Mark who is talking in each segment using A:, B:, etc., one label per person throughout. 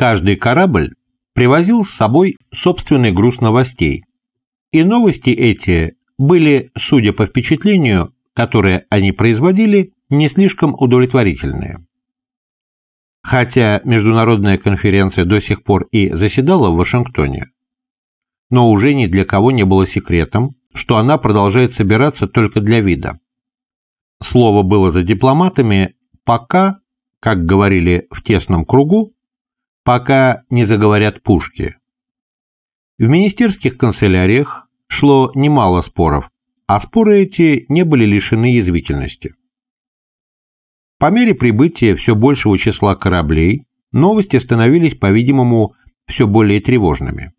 A: Каждый корабль привозил с собой собственный груз новостей, и новости эти были, судя по впечатлению, которое они производили, не слишком удовлетворительные. Хотя международная конференция до сих пор и заседала в Вашингтоне, но уже ни для кого не было секретом, что она продолжает собираться только для вида. Слово было за дипломатами пока, как говорили в тесном кругу, пока не заговорят пушки. В министерских канцеляриях шло немало споров, а споры эти не были лишены язвительности. По мере прибытия все большего числа кораблей, новости становились, по-видимому, все более тревожными.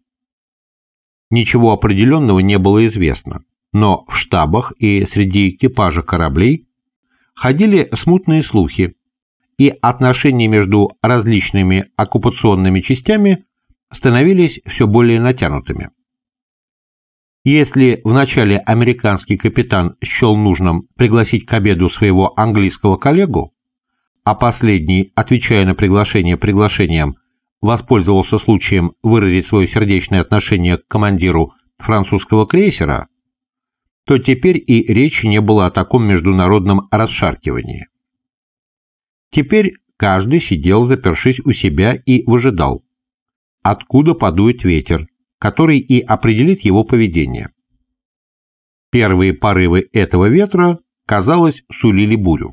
A: Ничего определенного не было известно, но в штабах и среди экипажа кораблей ходили смутные слухи, и отношения между различными оккупационными частями становились все более натянутыми. Если вначале американский капитан счел нужным пригласить к обеду своего английского коллегу, а последний, отвечая на приглашение приглашением, воспользовался случаем выразить свое сердечное отношение к командиру французского крейсера, то теперь и речи не было о таком международном расшаркивании. Теперь каждый сидел, запершись у себя, и выжидал, откуда подует ветер, который и определит его поведение. Первые порывы этого ветра, казалось, сулили бурю.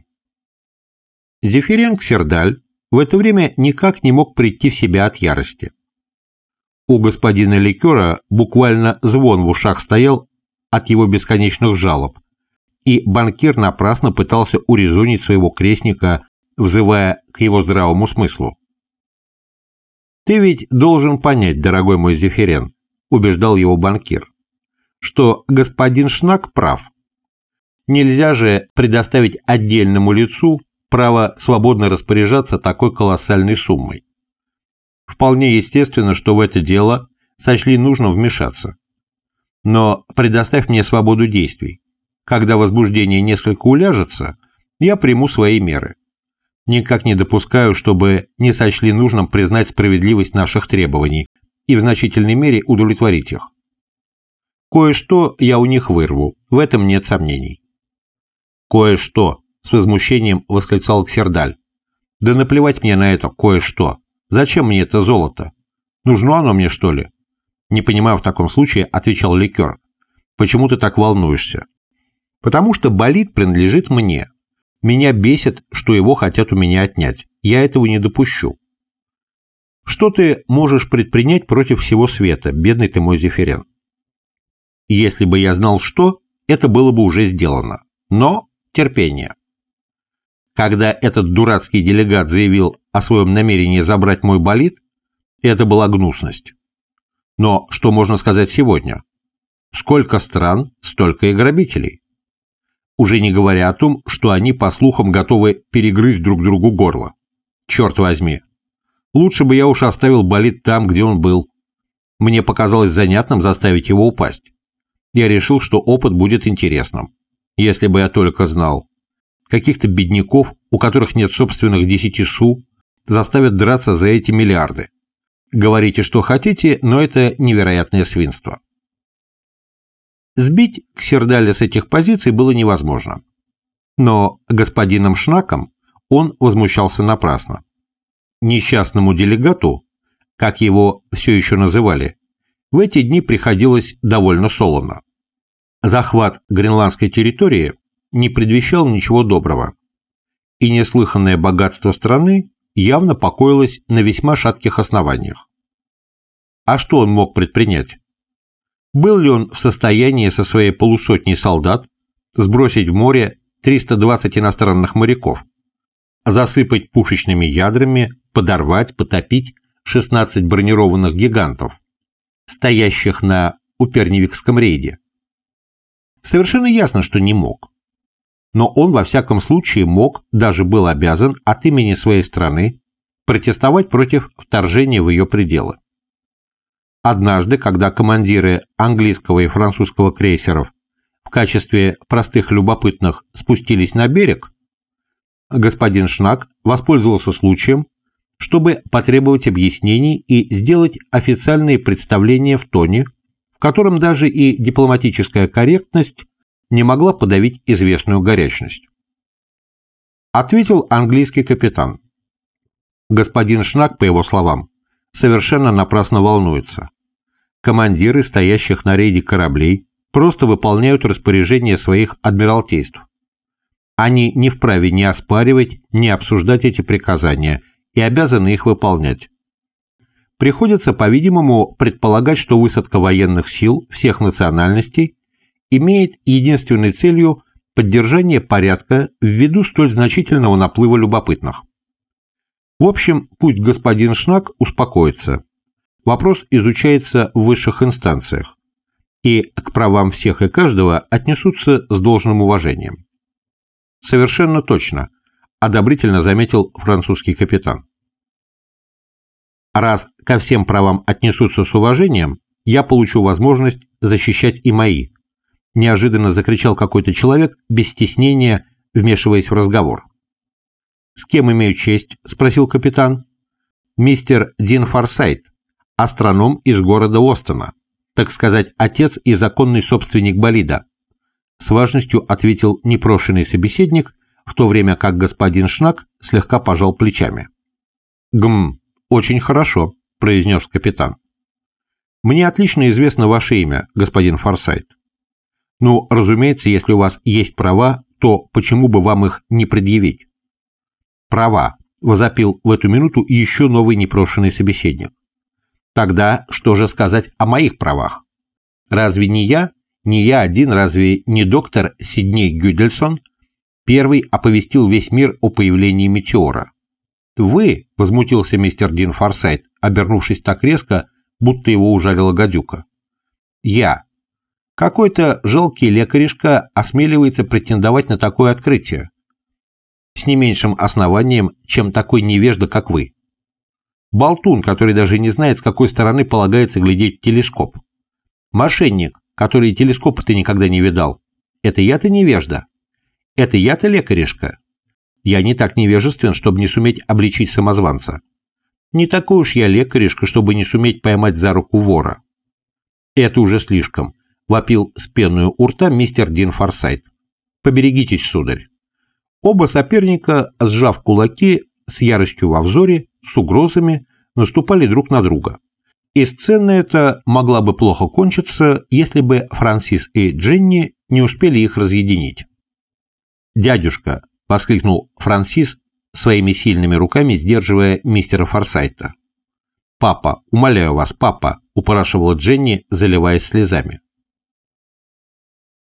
A: Зефиренк Сердаль в это время никак не мог прийти в себя от ярости. У господина Ликера буквально звон в ушах стоял от его бесконечных жалоб, и банкир напрасно пытался урезонить своего крестника, взывая к его здравому смыслу. «Ты ведь должен понять, дорогой мой Зефирен», – убеждал его банкир, – «что господин Шнак прав. Нельзя же предоставить отдельному лицу право свободно распоряжаться такой колоссальной суммой. Вполне естественно, что в это дело сочли нужно вмешаться. Но предоставь мне свободу действий. Когда возбуждение несколько уляжется, я приму свои меры. Никак не допускаю, чтобы не сочли нужным признать справедливость наших требований и в значительной мере удовлетворить их. Кое-что я у них вырву, в этом нет сомнений. Кое-что, с возмущением восклицал Ксердаль. Да наплевать мне на это кое-что. Зачем мне это золото? Нужно оно мне, что ли? Не понимаю в таком случае, отвечал ликер. Почему ты так волнуешься? Потому что болид принадлежит мне. Меня бесит, что его хотят у меня отнять. Я этого не допущу. Что ты можешь предпринять против всего света, бедный ты мой Зефирен? Если бы я знал что, это было бы уже сделано. Но терпение. Когда этот дурацкий делегат заявил о своем намерении забрать мой болид, это была гнусность. Но что можно сказать сегодня? Сколько стран, столько и грабителей. Уже не говоря о том, что они, по слухам, готовы перегрызть друг другу горло. Черт возьми. Лучше бы я уж оставил болид там, где он был. Мне показалось занятным заставить его упасть. Я решил, что опыт будет интересным. Если бы я только знал. Каких-то бедняков, у которых нет собственных десяти су, заставят драться за эти миллиарды. Говорите, что хотите, но это невероятное свинство. Сбить Ксердаля с этих позиций было невозможно. Но господином Шнаком он возмущался напрасно. Несчастному делегату, как его все еще называли, в эти дни приходилось довольно солоно. Захват гренландской территории не предвещал ничего доброго, и неслыханное богатство страны явно покоилось на весьма шатких основаниях. А что он мог предпринять? Был ли он в состоянии со своей полусотней солдат сбросить в море 320 иностранных моряков, засыпать пушечными ядрами, подорвать, потопить 16 бронированных гигантов, стоящих на Уперневикском рейде? Совершенно ясно, что не мог. Но он во всяком случае мог, даже был обязан от имени своей страны протестовать против вторжения в ее пределы. Однажды, когда командиры английского и французского крейсеров в качестве простых любопытных спустились на берег, господин Шнак воспользовался случаем, чтобы потребовать объяснений и сделать официальные представления в тоне, в котором даже и дипломатическая корректность не могла подавить известную горячность. Ответил английский капитан. Господин Шнак, по его словам, совершенно напрасно волнуется. Командиры стоящих на рейде кораблей просто выполняют распоряжения своих адмиралтейств. Они не вправе ни оспаривать, ни обсуждать эти приказания и обязаны их выполнять. Приходится, по-видимому, предполагать, что высадка военных сил всех национальностей имеет единственной целью поддержание порядка ввиду столь значительного наплыва любопытных. В общем, пусть господин Шнак успокоится. Вопрос изучается в высших инстанциях, и к правам всех и каждого отнесутся с должным уважением. Совершенно точно, одобрительно заметил французский капитан. Раз ко всем правам отнесутся с уважением, я получу возможность защищать и мои, неожиданно закричал какой-то человек без стеснения, вмешиваясь в разговор. «С кем имею честь?» – спросил капитан. «Мистер Дин Форсайт, астроном из города Остона, так сказать, отец и законный собственник болида», – с важностью ответил непрошенный собеседник, в то время как господин Шнак слегка пожал плечами. «Гм, очень хорошо», – произнес капитан. «Мне отлично известно ваше имя, господин Форсайт. Ну, разумеется, если у вас есть права, то почему бы вам их не предъявить? Права, возопил в эту минуту еще новый непрошенный собеседник. Тогда что же сказать о моих правах? Разве не я, не я один, разве не доктор Сидней Гюдельсон первый оповестил весь мир о появлении метеора? Вы, возмутился мистер Дин Форсайт, обернувшись так резко, будто его ужалила гадюка. Я, какой-то жалкий лекаришка осмеливается претендовать на такое открытие. С не меньшим основанием, чем такой невежда, как вы. Болтун, который даже не знает, с какой стороны полагается глядеть телескоп. Мошенник, который телескопа ты никогда не видал. Это я-то невежда. Это я-то лекаришка. Я не так невежествен, чтобы не суметь обличить самозванца. Не такой уж я лекаришка, чтобы не суметь поймать за руку вора. Это уже слишком вопил с пеной у рта мистер Дин Форсайт. «Поберегитесь, сударь». Оба соперника, сжав кулаки, с яростью во взоре, с угрозами, наступали друг на друга. И сцена эта могла бы плохо кончиться, если бы Франсис и Дженни не успели их разъединить. «Дядюшка!» – воскликнул Франсис, своими сильными руками сдерживая мистера Форсайта. «Папа, умоляю вас, папа!» – упрашивала Дженни, заливаясь слезами.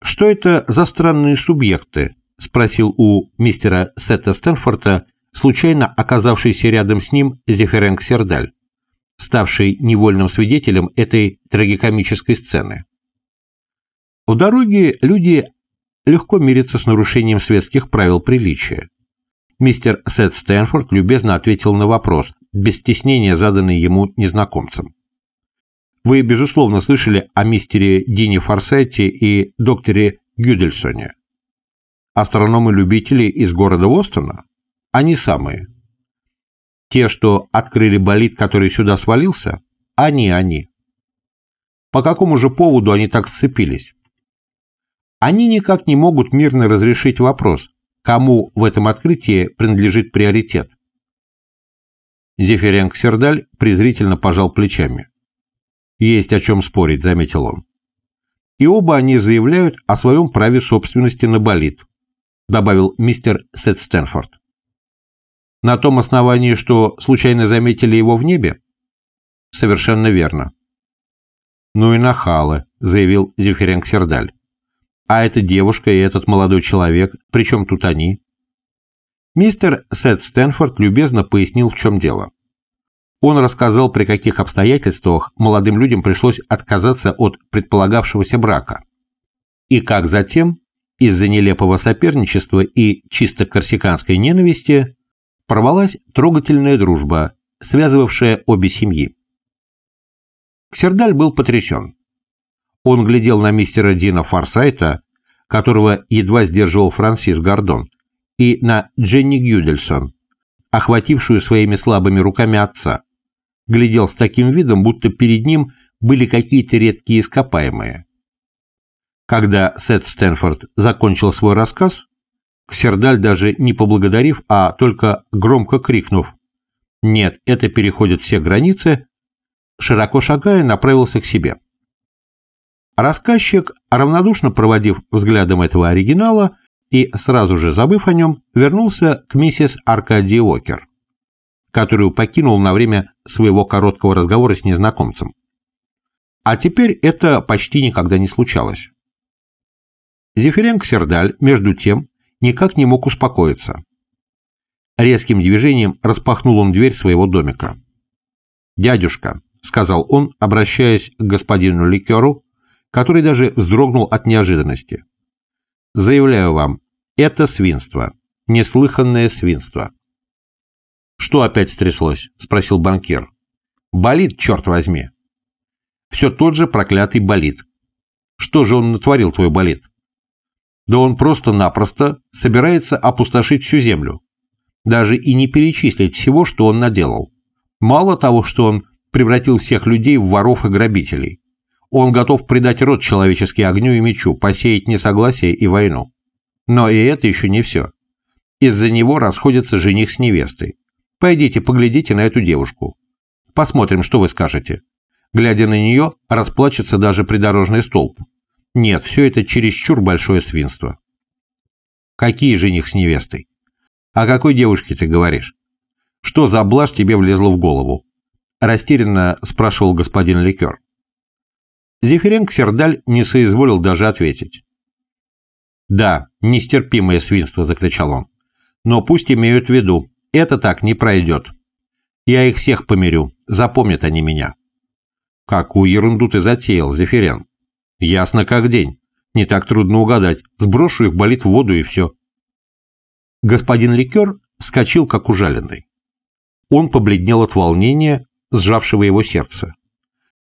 A: «Что это за странные субъекты?» – спросил у мистера Сета Стэнфорда, случайно оказавшийся рядом с ним Зефиренк Сердаль, ставший невольным свидетелем этой трагикомической сцены. В дороге люди легко мирятся с нарушением светских правил приличия. Мистер Сет Стэнфорд любезно ответил на вопрос, без стеснения заданный ему незнакомцем. Вы, безусловно, слышали о мистере Дине Форсайте и докторе Гюдельсоне. Астрономы-любители из города Остона? Они самые. Те, что открыли болид, который сюда свалился? Они, они. По какому же поводу они так сцепились? Они никак не могут мирно разрешить вопрос, кому в этом открытии принадлежит приоритет. Зефиренко Сердаль презрительно пожал плечами. Есть о чем спорить, заметил он. И оба они заявляют о своем праве собственности на болид, добавил мистер Сет Стэнфорд. На том основании, что случайно заметили его в небе? Совершенно верно. Ну и нахалы, заявил Зефиренк Сердаль. А эта девушка и этот молодой человек, при чем тут они? Мистер Сет Стэнфорд любезно пояснил, в чем дело. Он рассказал, при каких обстоятельствах молодым людям пришлось отказаться от предполагавшегося брака. И как затем, из-за нелепого соперничества и чисто корсиканской ненависти, порвалась трогательная дружба, связывавшая обе семьи. Ксердаль был потрясен. Он глядел на мистера Дина Форсайта, которого едва сдерживал Франсис Гордон, и на Дженни Гюдельсон, охватившую своими слабыми руками отца. Глядел с таким видом, будто перед ним были какие-то редкие ископаемые. Когда Сет Стэнфорд закончил свой рассказ, Ксердаль даже не поблагодарив, а только громко крикнув «Нет, это переходит все границы», широко шагая, направился к себе. Рассказчик, равнодушно проводив взглядом этого оригинала и сразу же забыв о нем, вернулся к миссис Аркадии Уокер, которую покинул на время своего короткого разговора с незнакомцем. А теперь это почти никогда не случалось. Зефирен Ксердаль, между тем, никак не мог успокоиться. Резким движением распахнул он дверь своего домика. «Дядюшка», — сказал он, обращаясь к господину Ликеру, который даже вздрогнул от неожиданности. «Заявляю вам, это свинство, неслыханное свинство». «Что опять стряслось?» — спросил банкир. «Болит, черт возьми». «Все тот же проклятый болит. Что же он натворил, твой болит?» Да он просто-напросто собирается опустошить всю землю. Даже и не перечислить всего, что он наделал. Мало того, что он превратил всех людей в воров и грабителей. Он готов предать род человеческий огню и мечу, посеять несогласие и войну. Но и это еще не все. Из-за него расходится жених с невестой. Пойдите, поглядите на эту девушку. Посмотрим, что вы скажете. Глядя на нее, расплачется даже придорожный столб. Нет, все это чересчур большое свинство. Какие жених с невестой? О какой девушке ты говоришь? Что за блажь тебе влезла в голову? Растерянно спрашивал господин Ликер. Зефиренко Сердаль не соизволил даже ответить. «Да, нестерпимое свинство», — закричал он. «Но пусть имеют в виду, это так не пройдет. Я их всех помирю, запомнят они меня». «Какую ерунду ты затеял, Зефирен?» Ясно как день. Не так трудно угадать. Сброшу их, болит в воду и все. Господин Ликер вскочил, как ужаленный. Он побледнел от волнения, сжавшего его сердце.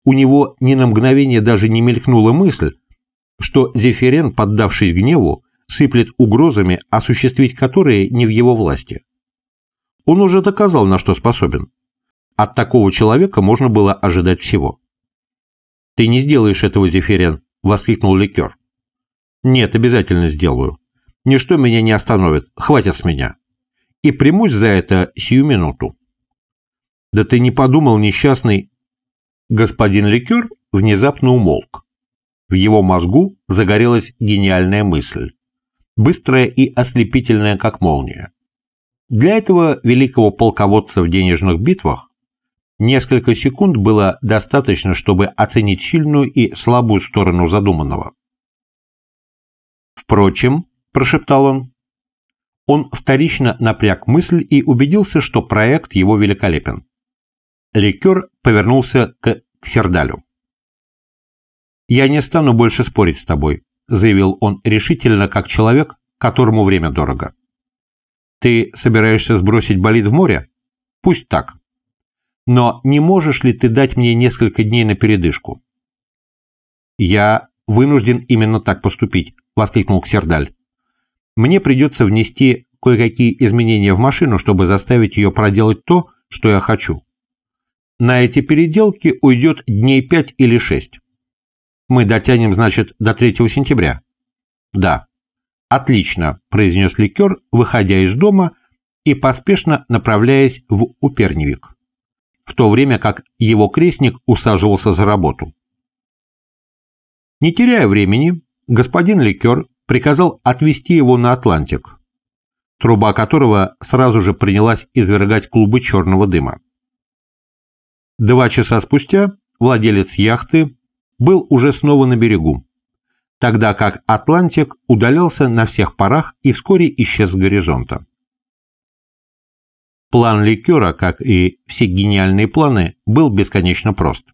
A: У него ни на мгновение даже не мелькнула мысль, что Зефирен, поддавшись гневу, сыплет угрозами, осуществить которые не в его власти. Он уже доказал, на что способен. От такого человека можно было ожидать всего. «Ты не сделаешь этого, Зефирен», — воскликнул ликер. «Нет, обязательно сделаю. Ничто меня не остановит. Хватит с меня. И примусь за это сию минуту». «Да ты не подумал, несчастный...» Господин ликер внезапно умолк. В его мозгу загорелась гениальная мысль. Быстрая и ослепительная, как молния. Для этого великого полководца в денежных битвах Несколько секунд было достаточно, чтобы оценить сильную и слабую сторону задуманного. «Впрочем», – прошептал он, – он вторично напряг мысль и убедился, что проект его великолепен. Ликер повернулся к Ксердалю. «Я не стану больше спорить с тобой», – заявил он решительно, как человек, которому время дорого. «Ты собираешься сбросить болид в море? Пусть так. Но не можешь ли ты дать мне несколько дней на передышку? Я вынужден именно так поступить, воскликнул Ксердаль. Мне придется внести кое-какие изменения в машину, чтобы заставить ее проделать то, что я хочу. На эти переделки уйдет дней пять или шесть. Мы дотянем, значит, до 3 сентября? Да. Отлично, произнес ликер, выходя из дома и поспешно направляясь в Уперневик в то время как его крестник усаживался за работу. Не теряя времени, господин Ликер приказал отвезти его на Атлантик, труба которого сразу же принялась извергать клубы черного дыма. Два часа спустя владелец яхты был уже снова на берегу, тогда как Атлантик удалялся на всех парах и вскоре исчез с горизонта. План ликера, как и все гениальные планы, был бесконечно прост.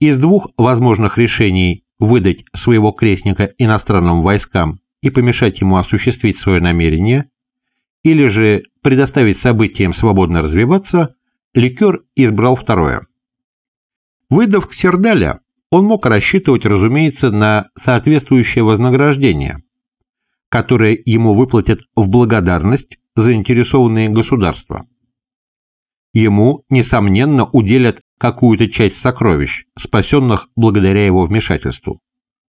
A: Из двух возможных решений выдать своего крестника иностранным войскам и помешать ему осуществить свое намерение, или же предоставить событиям свободно развиваться, ликер избрал второе. Выдав Ксердаля, он мог рассчитывать, разумеется, на соответствующее вознаграждение, которое ему выплатят в благодарность заинтересованные государства. Ему, несомненно, уделят какую-то часть сокровищ, спасенных благодаря его вмешательству.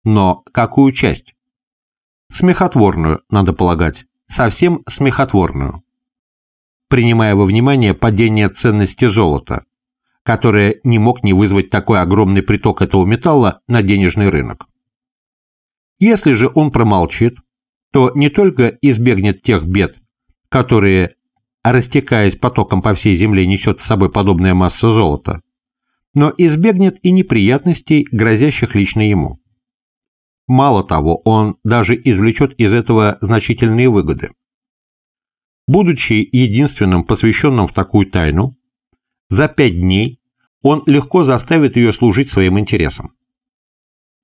A: Но какую часть? Смехотворную, надо полагать, совсем смехотворную. Принимая во внимание падение ценности золота, которое не мог не вызвать такой огромный приток этого металла на денежный рынок. Если же он промолчит, то не только избегнет тех бед, которые, растекаясь потоком по всей земле, несет с собой подобная масса золота, но избегнет и неприятностей, грозящих лично ему. Мало того, он даже извлечет из этого значительные выгоды. Будучи единственным посвященным в такую тайну, за пять дней он легко заставит ее служить своим интересам.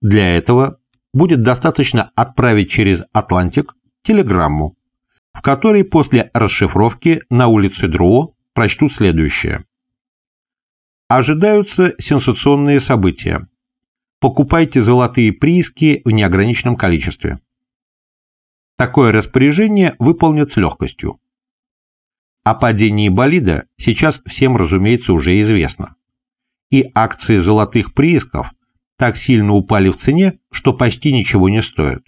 A: Для этого будет достаточно отправить через Атлантик телеграмму, в которой после расшифровки на улице Друо прочтут следующее. Ожидаются сенсационные события. Покупайте золотые прииски в неограниченном количестве. Такое распоряжение выполнят с легкостью. О падении болида сейчас всем, разумеется, уже известно. И акции золотых приисков так сильно упали в цене, что почти ничего не стоят.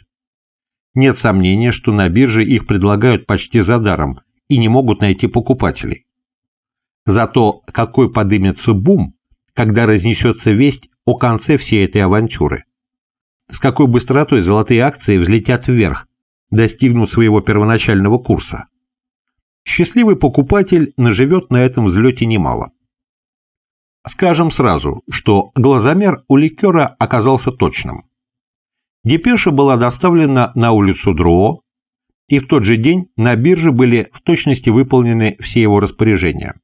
A: Нет сомнения, что на бирже их предлагают почти за даром и не могут найти покупателей. Зато какой подымется бум, когда разнесется весть о конце всей этой авантюры. С какой быстротой золотые акции взлетят вверх, достигнут своего первоначального курса. Счастливый покупатель наживет на этом взлете немало. Скажем сразу, что глазомер у ликера оказался точным. Депеша была доставлена на улицу Друо, и в тот же день на бирже были в точности выполнены все его распоряжения.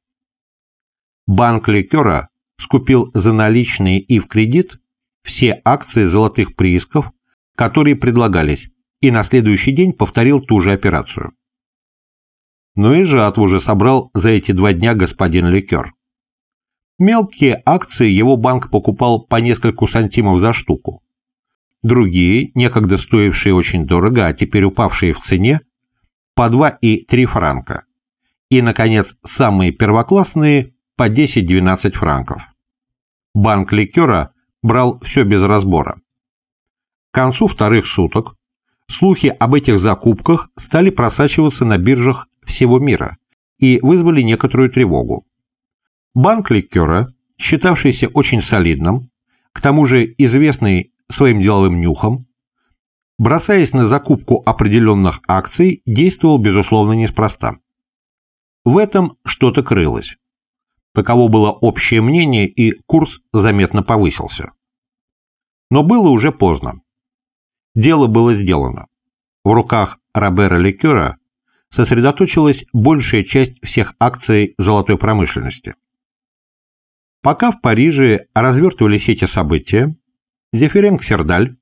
A: Банк ликера скупил за наличные и в кредит все акции золотых приисков, которые предлагались, и на следующий день повторил ту же операцию. Но и жатву уже собрал за эти два дня господин Ликер. Мелкие акции его банк покупал по нескольку сантимов за штуку. Другие, некогда стоившие очень дорого, а теперь упавшие в цене, по 2 и 3 франка. И, наконец, самые первоклассные по 10-12 франков. Банк ликера брал все без разбора. К концу вторых суток слухи об этих закупках стали просачиваться на биржах всего мира и вызвали некоторую тревогу. Банк ликера, считавшийся очень солидным, к тому же известный своим деловым нюхом, бросаясь на закупку определенных акций, действовал, безусловно, неспроста. В этом что-то крылось. Таково было общее мнение, и курс заметно повысился. Но было уже поздно. Дело было сделано. В руках Робера Ликера сосредоточилась большая часть всех акций золотой промышленности. Пока в Париже развертывались эти события, Зефиренко Сердаль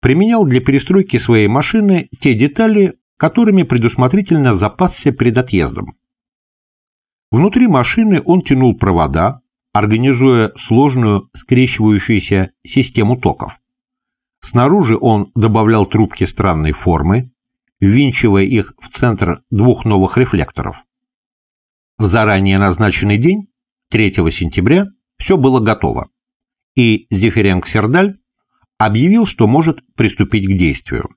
A: применял для перестройки своей машины те детали, которыми предусмотрительно запасся перед отъездом. Внутри машины он тянул провода, организуя сложную скрещивающуюся систему токов. Снаружи он добавлял трубки странной формы, ввинчивая их в центр двух новых рефлекторов. В заранее назначенный день 3 сентября все было готово, и Зефиренко Сердаль объявил, что может приступить к действию.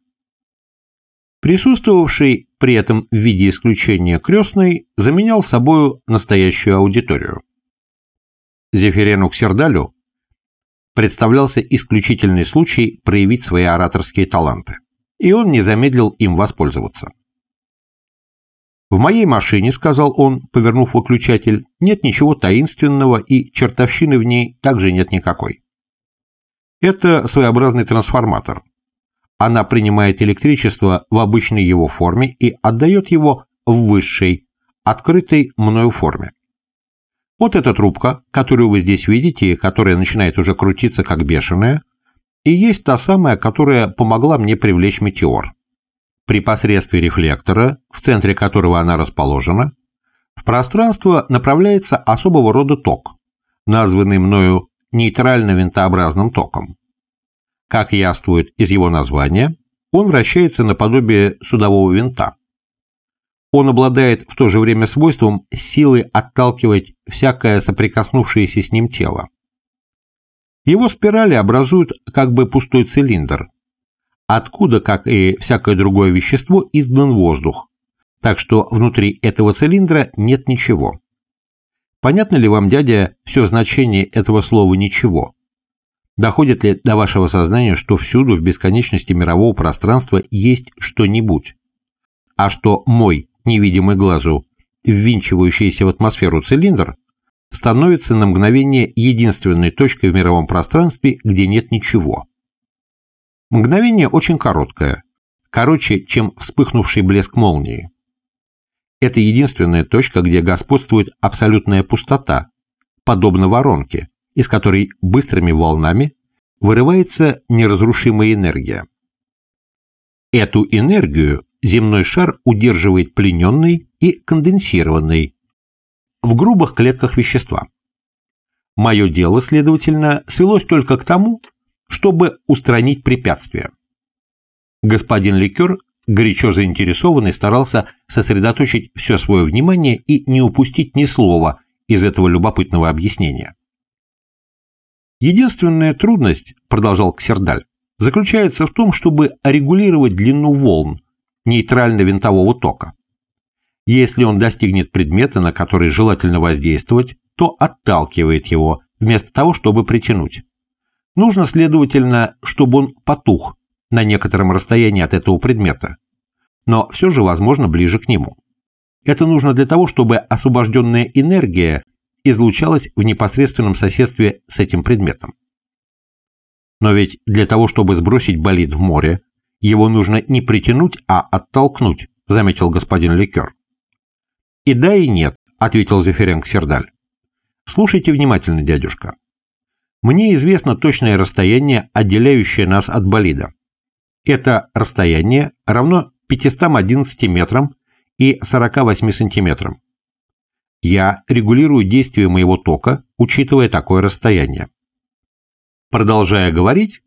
A: Присутствовавший при этом в виде исключения крестный заменял собою настоящую аудиторию. Зефирену Ксердалю представлялся исключительный случай проявить свои ораторские таланты, и он не замедлил им воспользоваться. «В моей машине, — сказал он, повернув выключатель, — нет ничего таинственного, и чертовщины в ней также нет никакой. Это своеобразный трансформатор. Она принимает электричество в обычной его форме и отдает его в высшей, открытой мною форме. Вот эта трубка, которую вы здесь видите, которая начинает уже крутиться как бешеная, и есть та самая, которая помогла мне привлечь метеор. При посредстве рефлектора, в центре которого она расположена, в пространство направляется особого рода ток, названный мною нейтрально-винтообразным током. Как яствует из его названия, он вращается наподобие судового винта. Он обладает в то же время свойством силы отталкивать всякое соприкоснувшееся с ним тело. Его спирали образуют как бы пустой цилиндр, откуда, как и всякое другое вещество, издан воздух, так что внутри этого цилиндра нет ничего. Понятно ли вам, дядя, все значение этого слова «ничего»? Доходит ли до вашего сознания, что всюду в бесконечности мирового пространства есть что-нибудь? А что мой, невидимый глазу, ввинчивающийся в атмосферу цилиндр, становится на мгновение единственной точкой в мировом пространстве, где нет ничего. Мгновение очень короткое, короче, чем вспыхнувший блеск молнии. Это единственная точка, где господствует абсолютная пустота, подобно воронке, из которой быстрыми волнами вырывается неразрушимая энергия. Эту энергию земной шар удерживает плененный и конденсированный в грубых клетках вещества. Мое дело, следовательно, свелось только к тому, чтобы устранить препятствия. Господин Ликер, горячо заинтересованный, старался сосредоточить все свое внимание и не упустить ни слова из этого любопытного объяснения. Единственная трудность, продолжал Ксердаль, заключается в том, чтобы регулировать длину волн нейтрально-винтового тока. Если он достигнет предмета, на который желательно воздействовать, то отталкивает его, вместо того, чтобы притянуть. Нужно, следовательно, чтобы он потух на некотором расстоянии от этого предмета, но все же, возможно, ближе к нему. Это нужно для того, чтобы освобожденная энергия излучалась в непосредственном соседстве с этим предметом. Но ведь для того, чтобы сбросить болид в море, его нужно не притянуть, а оттолкнуть, заметил господин Ликер. И да, и нет, ответил Зефиренко Сердаль. Слушайте внимательно, дядюшка. Мне известно точное расстояние, отделяющее нас от болида. Это расстояние равно 511 метрам и 48 сантиметрам. Я регулирую действие моего тока, учитывая такое расстояние. Продолжая говорить,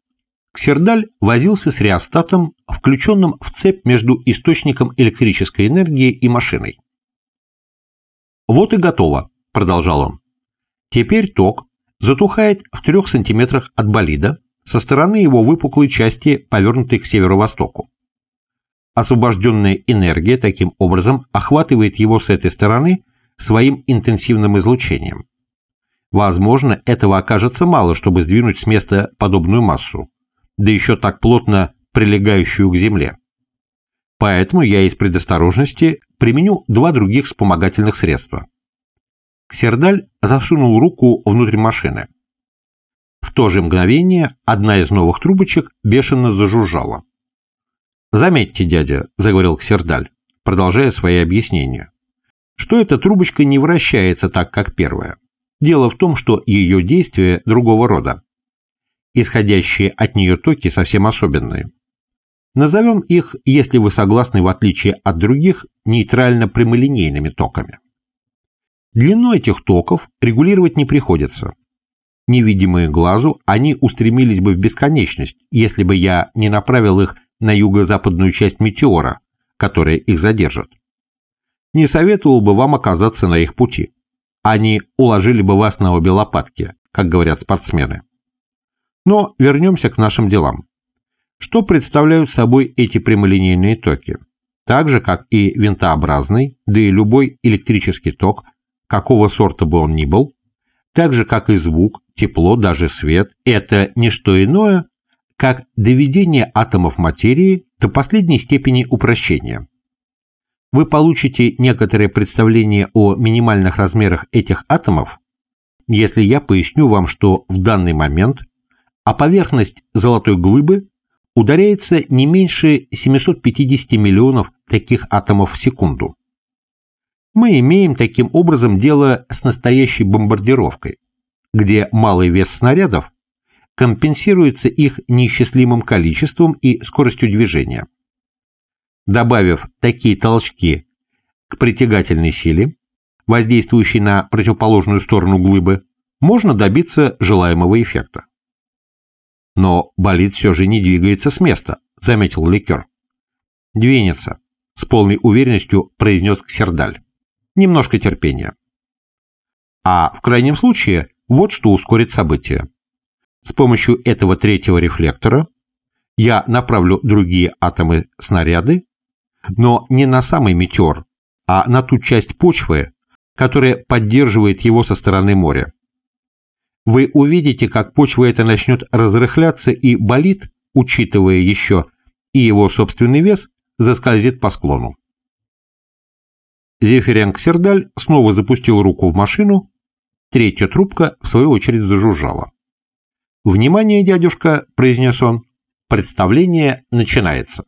A: Ксердаль возился с реостатом, включенным в цепь между источником электрической энергии и машиной. «Вот и готово», – продолжал он. «Теперь ток затухает в трех сантиметрах от болида со стороны его выпуклой части, повернутой к северо-востоку. Освобожденная энергия таким образом охватывает его с этой стороны своим интенсивным излучением. Возможно, этого окажется мало, чтобы сдвинуть с места подобную массу, да еще так плотно прилегающую к Земле. Поэтому я из предосторожности применю два других вспомогательных средства. Ксердаль засунул руку внутрь машины. В то же мгновение одна из новых трубочек бешено зажужжала. «Заметьте, дядя», — заговорил Ксердаль, продолжая свои объяснения что эта трубочка не вращается так, как первая. Дело в том, что ее действия другого рода. Исходящие от нее токи совсем особенные. Назовем их, если вы согласны, в отличие от других, нейтрально-прямолинейными токами. Длину этих токов регулировать не приходится. Невидимые глазу, они устремились бы в бесконечность, если бы я не направил их на юго-западную часть метеора, которая их задержит не советовал бы вам оказаться на их пути. Они уложили бы вас на обе лопатки, как говорят спортсмены. Но вернемся к нашим делам. Что представляют собой эти прямолинейные токи? Так же, как и винтообразный, да и любой электрический ток, какого сорта бы он ни был, так же, как и звук, тепло, даже свет, это не что иное, как доведение атомов материи до последней степени упрощения вы получите некоторое представление о минимальных размерах этих атомов, если я поясню вам, что в данный момент а поверхность золотой глыбы ударяется не меньше 750 миллионов таких атомов в секунду. Мы имеем таким образом дело с настоящей бомбардировкой, где малый вес снарядов компенсируется их неисчислимым количеством и скоростью движения. Добавив такие толчки к притягательной силе, воздействующей на противоположную сторону глыбы, можно добиться желаемого эффекта. Но болид все же не двигается с места, заметил Ликер. Двинется. с полной уверенностью произнес Ксердаль. Немножко терпения. А в крайнем случае, вот что ускорит события. С помощью этого третьего рефлектора я направлю другие атомы снаряды, но не на самый метеор, а на ту часть почвы, которая поддерживает его со стороны моря. Вы увидите, как почва эта начнет разрыхляться и болит, учитывая еще и его собственный вес, заскользит по склону. Зефиренг Сердаль снова запустил руку в машину, третья трубка, в свою очередь, зажужжала. «Внимание, дядюшка!» – произнес он. «Представление начинается».